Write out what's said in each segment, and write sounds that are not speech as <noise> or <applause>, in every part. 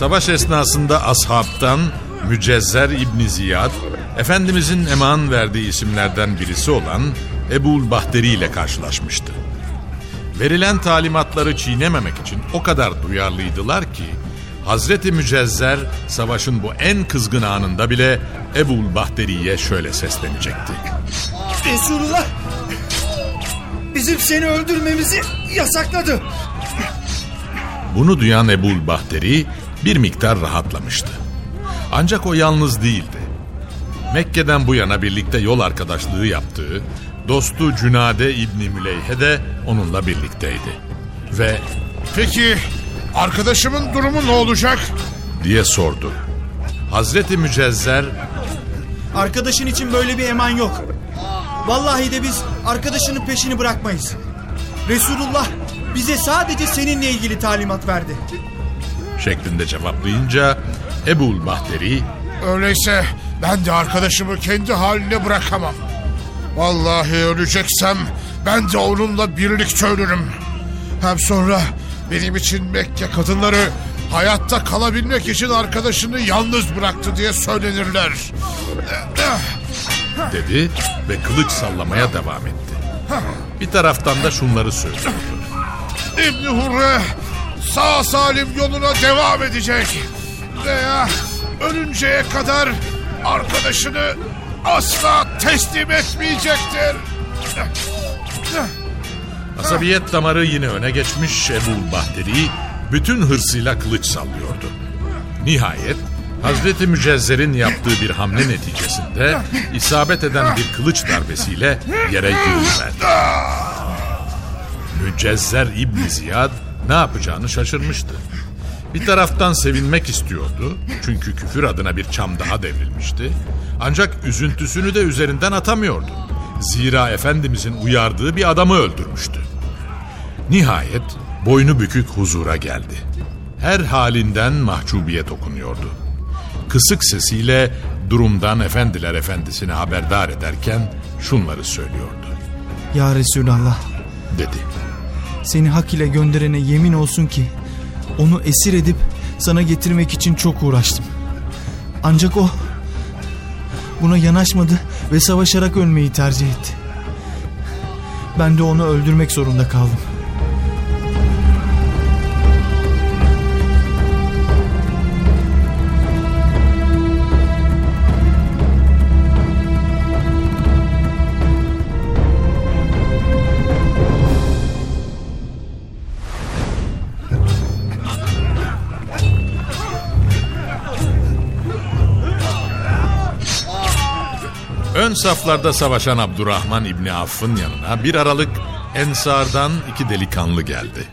Savaş esnasında ashabtan Mücezzer İbni Ziyad, Efendimizin eman verdiği isimlerden birisi olan Ebul Bahteri ile karşılaşmıştı. Verilen talimatları çiğnememek için o kadar duyarlıydılar ki Hazreti Mücezzer savaşın bu en kızgın anında bile Ebul Bahteri'ye şöyle seslenecekti. Resulullah bizim seni öldürmemizi yasakladı. Bunu duyan Ebul Bahteri bir miktar rahatlamıştı. Ancak o yalnız değildi. Mekke'den bu yana birlikte yol arkadaşlığı yaptığı dostu Cünade İbni Müleyhe de onunla birlikteydi. Ve Peki arkadaşımın durumu ne olacak? diye sordu. Hazreti Mücezzer Arkadaşın için böyle bir eman yok. Vallahi de biz arkadaşının peşini bırakmayız. Resulullah bize sadece seninle ilgili talimat verdi. Şeklinde cevaplayınca Ebul Bahteri Öyleyse ben de arkadaşımı kendi haline bırakamam. Vallahi öleceksem ben de onunla birlikte ölürüm. Hem sonra benim için Mekke kadınları hayatta kalabilmek için arkadaşını yalnız bıraktı diye söylenirler. <clears throat> dedi ve kılıç sallamaya devam etti. Bir taraftan da şunları söylüyordu. İbni Hurre sağ salim yoluna devam edecek. Veya ölünceye kadar arkadaşını asla teslim etmeyecektir. Asabiyet damarı yine öne geçmiş Ebul Bahteri bütün hırsıyla kılıç sallıyordu. Nihayet Hazreti Mücezzer'in yaptığı bir hamle neticesinde isabet eden bir kılıç darbesiyle yere yığılıverdi. Mücezzer İbni Ziyad ne yapacağını şaşırmıştı. Bir taraftan sevinmek istiyordu çünkü küfür adına bir çam daha devrilmişti. Ancak üzüntüsünü de üzerinden atamıyordu. Zira Efendimizin uyardığı bir adamı öldürmüştü. Nihayet boynu bükük huzura geldi. Her halinden mahcubiyet okunuyordu. Kısık sesiyle durumdan efendiler efendisini haberdar ederken şunları söylüyordu. Ya Resulallah Dedi. Seni hak ile gönderene yemin olsun ki onu esir edip sana getirmek için çok uğraştım. Ancak o buna yanaşmadı ve savaşarak ölmeyi tercih etti. Ben de onu öldürmek zorunda kaldım. Ön saflarda savaşan Abdurrahman İbni Aff'ın yanına bir aralık Ensar'dan iki delikanlı geldi.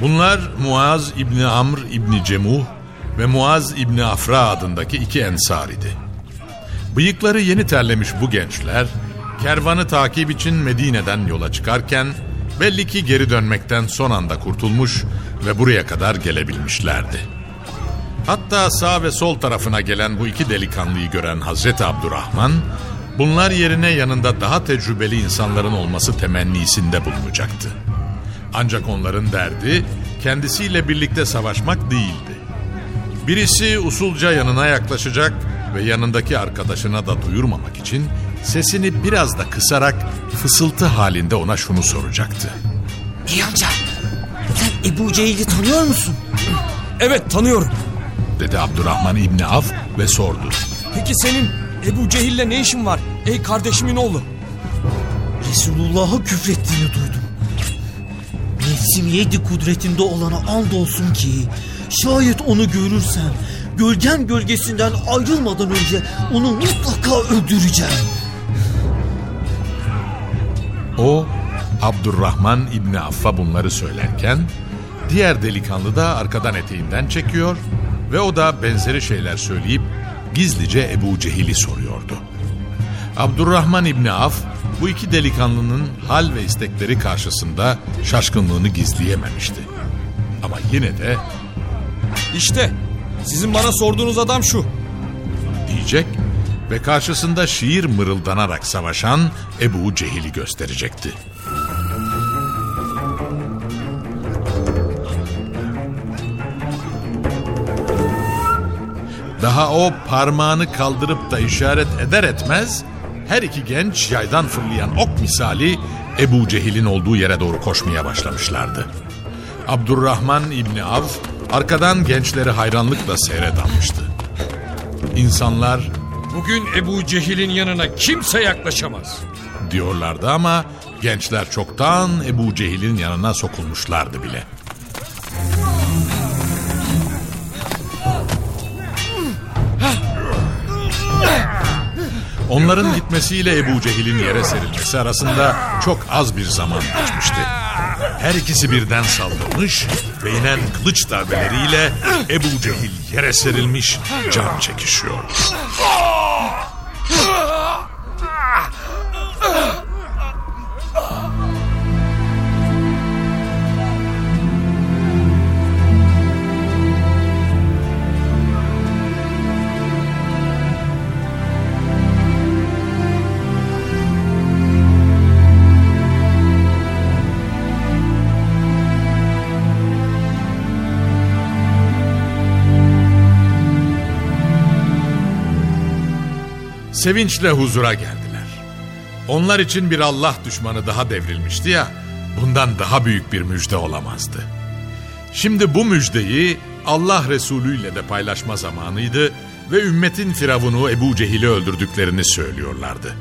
Bunlar Muaz İbni Amr İbni Cemuh ve Muaz İbni Afra adındaki iki ensar idi. Bıyıkları yeni terlemiş bu gençler kervanı takip için Medine'den yola çıkarken Belli ki geri dönmekten son anda kurtulmuş ve buraya kadar gelebilmişlerdi. Hatta sağ ve sol tarafına gelen bu iki delikanlıyı gören Hazreti Abdurrahman, bunlar yerine yanında daha tecrübeli insanların olması temennisinde bulunacaktı. Ancak onların derdi kendisiyle birlikte savaşmak değildi. Birisi usulca yanına yaklaşacak ve yanındaki arkadaşına da duyurmamak için sesini biraz da kısarak fısıltı halinde ona şunu soracaktı. Ey amca sen Ebu Cehil'i tanıyor musun? Evet tanıyorum. Dedi Abdurrahman İbni Af ve sordu. Peki senin Ebu Cehil'le ne işin var? Ey kardeşimin oğlu. Resulullah'a küfrettiğini duydum. Nefsim yedi kudretinde olana and olsun ki şayet onu görürsem gölgem gölgesinden ayrılmadan önce onu mutlaka öldüreceğim. O Abdurrahman İbni Aff'a bunları söylerken diğer delikanlı da arkadan eteğinden çekiyor ve o da benzeri şeyler söyleyip gizlice Ebu Cehil'i soruyordu. Abdurrahman İbni Af bu iki delikanlının hal ve istekleri karşısında şaşkınlığını gizleyememişti. Ama yine de İşte sizin bana sorduğunuz adam şu. diyecek ve karşısında şiir mırıldanarak savaşan Ebu Cehil'i gösterecekti. Daha o parmağını kaldırıp da işaret eder etmez her iki genç yaydan fırlayan ok misali Ebu Cehil'in olduğu yere doğru koşmaya başlamışlardı. Abdurrahman İbni Av arkadan gençleri hayranlıkla seyre dalmıştı. İnsanlar Bugün Ebu Cehil'in yanına kimse yaklaşamaz. diyorlardı ama gençler çoktan Ebu Cehil'in yanına sokulmuşlardı bile. Onların gitmesiyle Ebu Cehil'in yere serilmesi arasında çok az bir zaman geçmişti. Her ikisi birden saldırmış ve inen kılıç darbeleriyle Ebu Cehil yere serilmiş can çekişiyor. Sevinçle huzura geldiler. Onlar için bir Allah düşmanı daha devrilmişti ya, bundan daha büyük bir müjde olamazdı. Şimdi bu müjdeyi Allah Resulü ile de paylaşma zamanıydı ve ümmetin firavunu Ebu Cehil'i öldürdüklerini söylüyorlardı.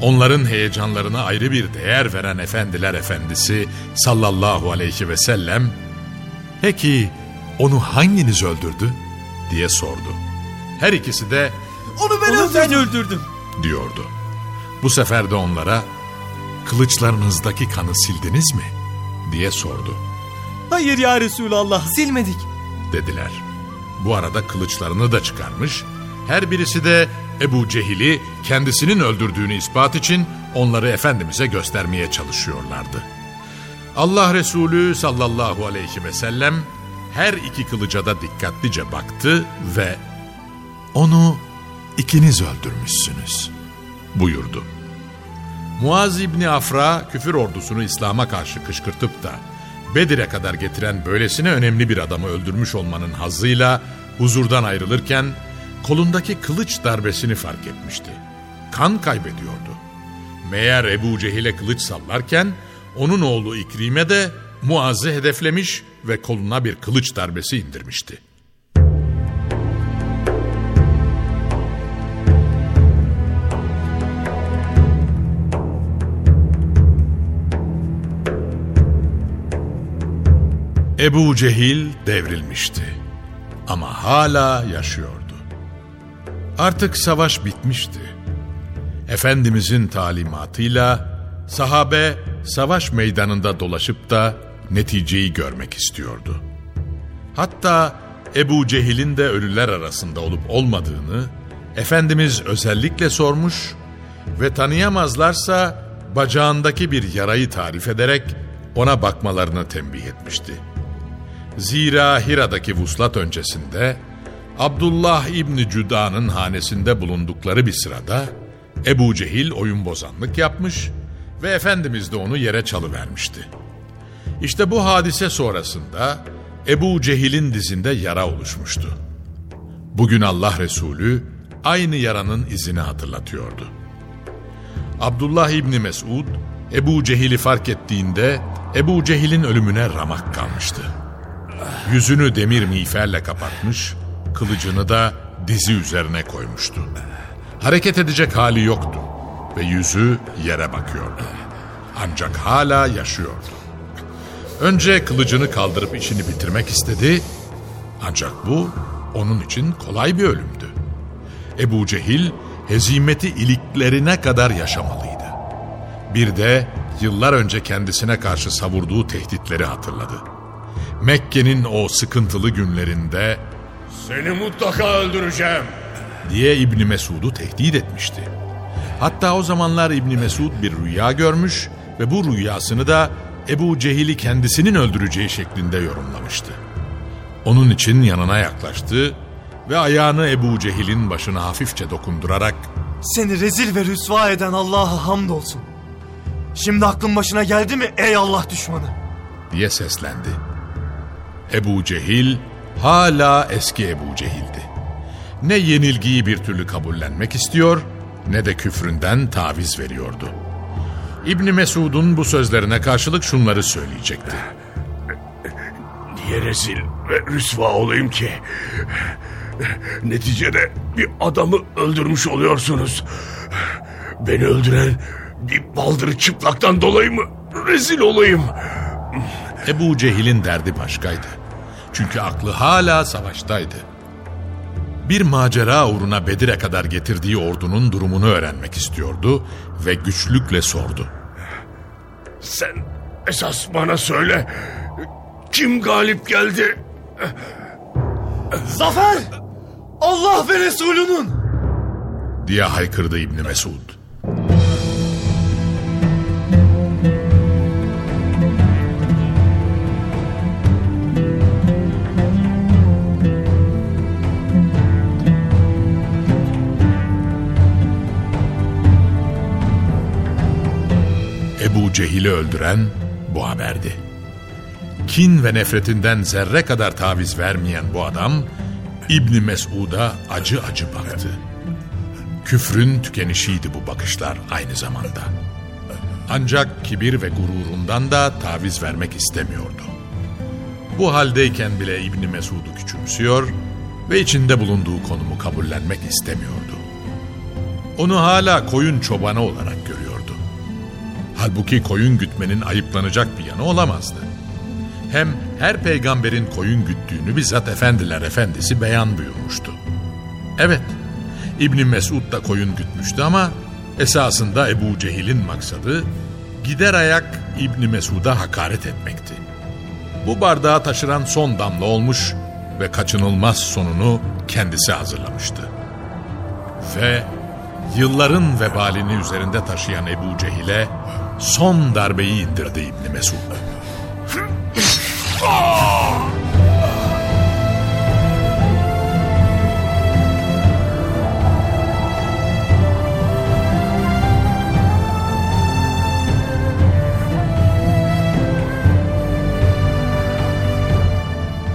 Onların heyecanlarına ayrı bir değer veren efendiler efendisi sallallahu aleyhi ve sellem, peki onu hanginiz öldürdü diye sordu. Her ikisi de Onu ben Onu ben öldürdüm. diyordu. Bu sefer de onlara kılıçlarınızdaki kanı sildiniz mi diye sordu Hayır ya Resulallah silmedik. dediler. Bu arada kılıçlarını da çıkarmış. Her birisi de Ebu Cehil'i kendisinin öldürdüğünü ispat için onları Efendimiz'e göstermeye çalışıyorlardı. Allah Resulü sallallahu aleyhi ve sellem her iki kılıca da dikkatlice baktı ve onu ikiniz öldürmüşsünüz buyurdu. Muaz İbni Afra küfür ordusunu İslam'a karşı kışkırtıp da Bedir'e kadar getiren böylesine önemli bir adamı öldürmüş olmanın hazzıyla huzurdan ayrılırken kolundaki kılıç darbesini fark etmişti. Kan kaybediyordu. Meğer Ebu Cehil'e kılıç sallarken onun oğlu İkrime de Muaz'ı hedeflemiş ve koluna bir kılıç darbesi indirmişti. Ebu Cehil devrilmişti. Ama hala yaşıyordu. Artık savaş bitmişti. Efendimizin talimatıyla sahabe savaş meydanında dolaşıp da neticeyi görmek istiyordu. Hatta Ebu Cehil'in de ölüler arasında olup olmadığını Efendimiz özellikle sormuş ve tanıyamazlarsa bacağındaki bir yarayı tarif ederek ona bakmalarını tembih etmişti. Zira Hira'daki vuslat öncesinde Abdullah İbni Cüda'nın hanesinde bulundukları bir sırada Ebu Cehil oyun bozanlık yapmış ve Efendimiz de onu yere çalıvermişti. İşte bu hadise sonrasında Ebu Cehil'in dizinde yara oluşmuştu. Bugün Allah Resulü aynı yaranın izini hatırlatıyordu. Abdullah İbni Mesud, Ebu Cehil'i fark ettiğinde Ebu Cehil'in ölümüne ramak kalmıştı. Yüzünü demir miğferle kapatmış, kılıcını da dizi üzerine koymuştu. Hareket edecek hali yoktu ve yüzü yere bakıyordu. Ancak hala yaşıyordu. Önce kılıcını kaldırıp işini bitirmek istedi. Ancak bu onun için kolay bir ölümdü. Ebu Cehil hezimeti iliklerine kadar yaşamalıydı. Bir de yıllar önce kendisine karşı savurduğu tehditleri hatırladı. Mekke'nin o sıkıntılı günlerinde Seni mutlaka öldüreceğim. diye İbni Mesud'u tehdit etmişti. Hatta o zamanlar İbni Mesud bir rüya görmüş ve bu rüyasını da Ebu Cehil'i kendisinin öldüreceği şeklinde yorumlamıştı. Onun için yanına yaklaştı ve ayağını Ebu Cehil'in başına hafifçe dokundurarak Seni rezil ve rüsva eden Allah'a hamdolsun. Şimdi aklın başına geldi mi ey Allah düşmanı? diye seslendi. Ebu Cehil hala eski Ebu Cehil'di. Ne yenilgiyi bir türlü kabullenmek istiyor ne de küfründen taviz veriyordu. İbni Mesud'un bu sözlerine karşılık şunları söyleyecekti. Niye rezil ve rüsva olayım ki? Neticede bir adamı öldürmüş oluyorsunuz. Beni öldüren bir baldırı çıplaktan dolayı mı rezil olayım? Ebu Cehil'in derdi başkaydı. Çünkü aklı hala savaştaydı. Bir macera uğruna Bedir'e kadar getirdiği ordunun durumunu öğrenmek istiyordu ve güçlükle sordu. Sen esas bana söyle. Kim galip geldi? Zafer! Allah ve Resulünün! diye haykırdı İbni Mesud. Ebu Cehil'i öldüren bu haberdi. Kin ve nefretinden zerre kadar taviz vermeyen bu adam İbni Mesud'a acı acı baktı. Küfrün tükenişiydi bu bakışlar aynı zamanda. Ancak kibir ve gururundan da taviz vermek istemiyordu. Bu haldeyken bile İbni Mesud'u küçümsüyor ve içinde bulunduğu konumu kabullenmek istemiyordu. Onu hala koyun çobanı olarak görüyordu. Halbuki koyun gütmenin ayıplanacak bir yanı olamazdı. Hem her peygamberin koyun güttüğünü bizzat efendiler efendisi beyan buyurmuştu. Evet, İbni Mesud da koyun gütmüştü ama esasında Ebu Cehil'in maksadı gider ayak İbni Mesud'a hakaret etmekti. Bu bardağı taşıran son damla olmuş ve kaçınılmaz sonunu kendisi hazırlamıştı. Ve yılların vebalini üzerinde taşıyan Ebu Cehil'e son darbeyi indirdi İbni Mesud.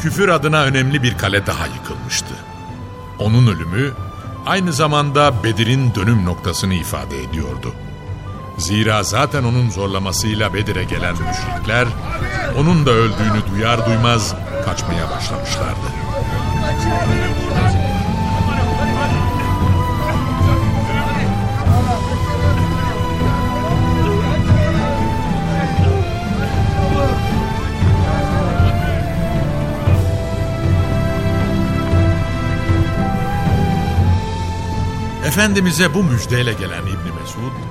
Küfür adına önemli bir kale daha yıkılmıştı. Onun ölümü aynı zamanda Bedir'in dönüm noktasını ifade ediyordu. Zira zaten onun zorlamasıyla Bedir'e gelen müşrikler onun da öldüğünü duyar duymaz kaçmaya başlamışlardı. Efendimiz'e bu müjdeyle gelen İbni Mesud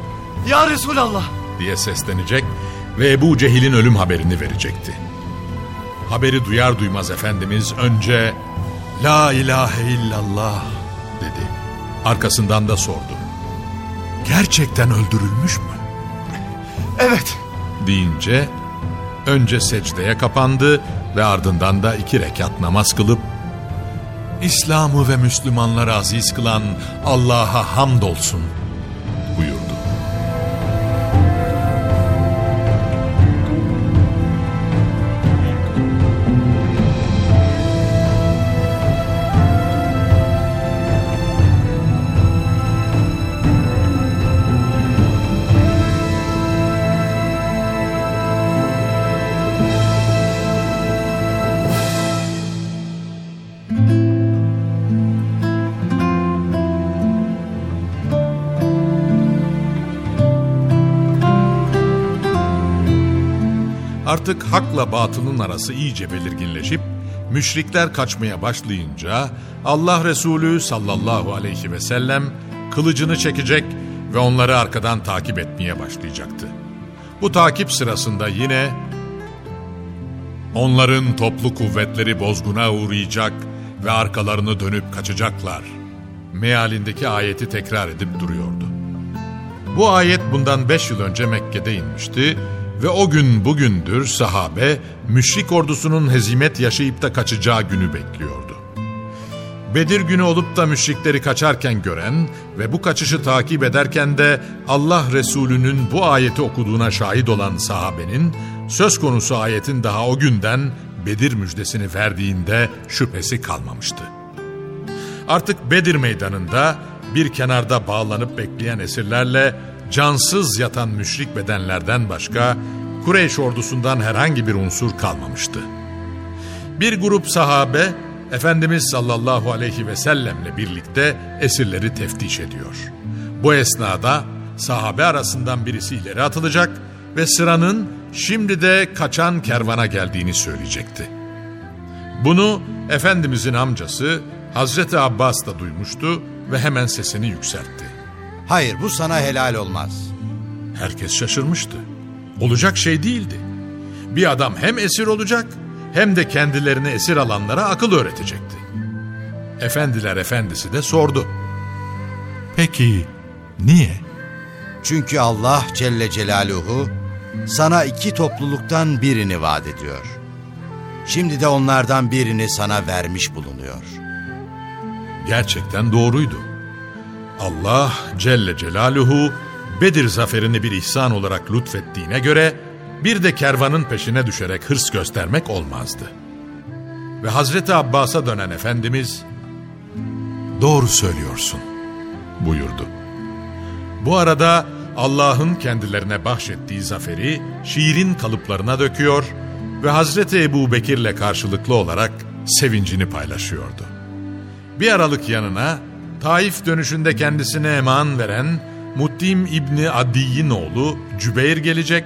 Ya Resulallah! diye seslenecek ve Ebu Cehil'in ölüm haberini verecekti. Haberi duyar duymaz Efendimiz önce La ilahe illallah dedi. Arkasından da sordu. Gerçekten öldürülmüş mü? Evet, Deyince önce secdeye kapandı ve ardından da iki rekat namaz kılıp İslam'ı ve Müslümanları aziz kılan Allah'a hamdolsun Artık hakla batılın arası iyice belirginleşip müşrikler kaçmaya başlayınca Allah Resulü sallallahu aleyhi ve sellem kılıcını çekecek ve onları arkadan takip etmeye başlayacaktı. Bu takip sırasında yine onların toplu kuvvetleri bozguna uğrayacak ve arkalarını dönüp kaçacaklar. Mealindeki ayeti tekrar edip duruyordu. Bu ayet bundan beş yıl önce Mekke'de inmişti ve o gün bugündür sahabe müşrik ordusunun hezimet yaşayıp da kaçacağı günü bekliyordu. Bedir günü olup da müşrikleri kaçarken gören ve bu kaçışı takip ederken de Allah Resulü'nün bu ayeti okuduğuna şahit olan sahabenin söz konusu ayetin daha o günden Bedir müjdesini verdiğinde şüphesi kalmamıştı. Artık Bedir meydanında bir kenarda bağlanıp bekleyen esirlerle cansız yatan müşrik bedenlerden başka Kureyş ordusundan herhangi bir unsur kalmamıştı. Bir grup sahabe Efendimiz sallallahu aleyhi ve sellemle birlikte esirleri teftiş ediyor. Bu esnada sahabe arasından birisi ileri atılacak ve sıranın şimdi de kaçan kervana geldiğini söyleyecekti. Bunu Efendimizin amcası Hazreti Abbas da duymuştu ve hemen sesini yükseltti. Hayır bu sana helal olmaz. Herkes şaşırmıştı. Olacak şey değildi. Bir adam hem esir olacak hem de kendilerini esir alanlara akıl öğretecekti. Efendiler efendisi de sordu. Peki niye? Çünkü Allah Celle Celaluhu sana iki topluluktan birini vaat ediyor. Şimdi de onlardan birini sana vermiş bulunuyor. Gerçekten doğruydu. Allah Celle Celaluhu Bedir zaferini bir ihsan olarak lütfettiğine göre bir de kervanın peşine düşerek hırs göstermek olmazdı. Ve Hazreti Abbas'a dönen Efendimiz doğru söylüyorsun buyurdu. Bu arada Allah'ın kendilerine bahşettiği zaferi şiirin kalıplarına döküyor ve Hazreti Ebu Bekir'le karşılıklı olarak sevincini paylaşıyordu. Bir aralık yanına Taif dönüşünde kendisine eman veren Muttim İbni Adi'nin oğlu Cübeyr gelecek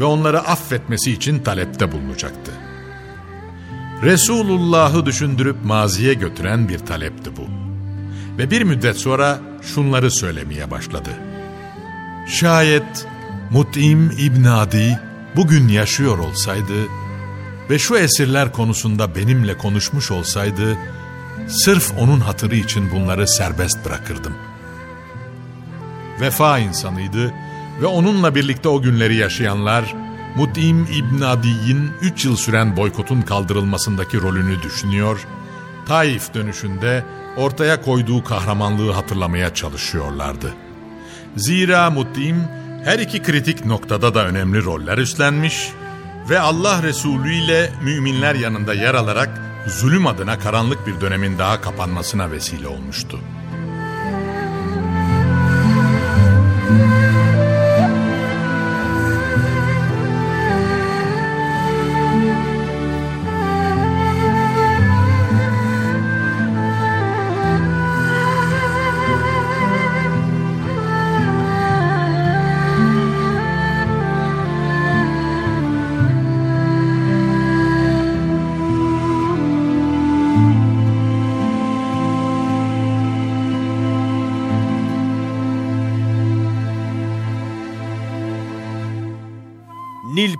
ve onları affetmesi için talepte bulunacaktı. Resulullah'ı düşündürüp maziye götüren bir talepti bu. Ve bir müddet sonra şunları söylemeye başladı. Şayet Mut'im İbn Adi bugün yaşıyor olsaydı ve şu esirler konusunda benimle konuşmuş olsaydı, sırf onun hatırı için bunları serbest bırakırdım. Vefa insanıydı ve onunla birlikte o günleri yaşayanlar, Mut'im İbn Adi'nin 3 yıl süren boykotun kaldırılmasındaki rolünü düşünüyor, Taif dönüşünde ortaya koyduğu kahramanlığı hatırlamaya çalışıyorlardı. Zira Mut'im her iki kritik noktada da önemli roller üstlenmiş ve Allah Resulü ile müminler yanında yer alarak zulüm adına karanlık bir dönemin daha kapanmasına vesile olmuştu.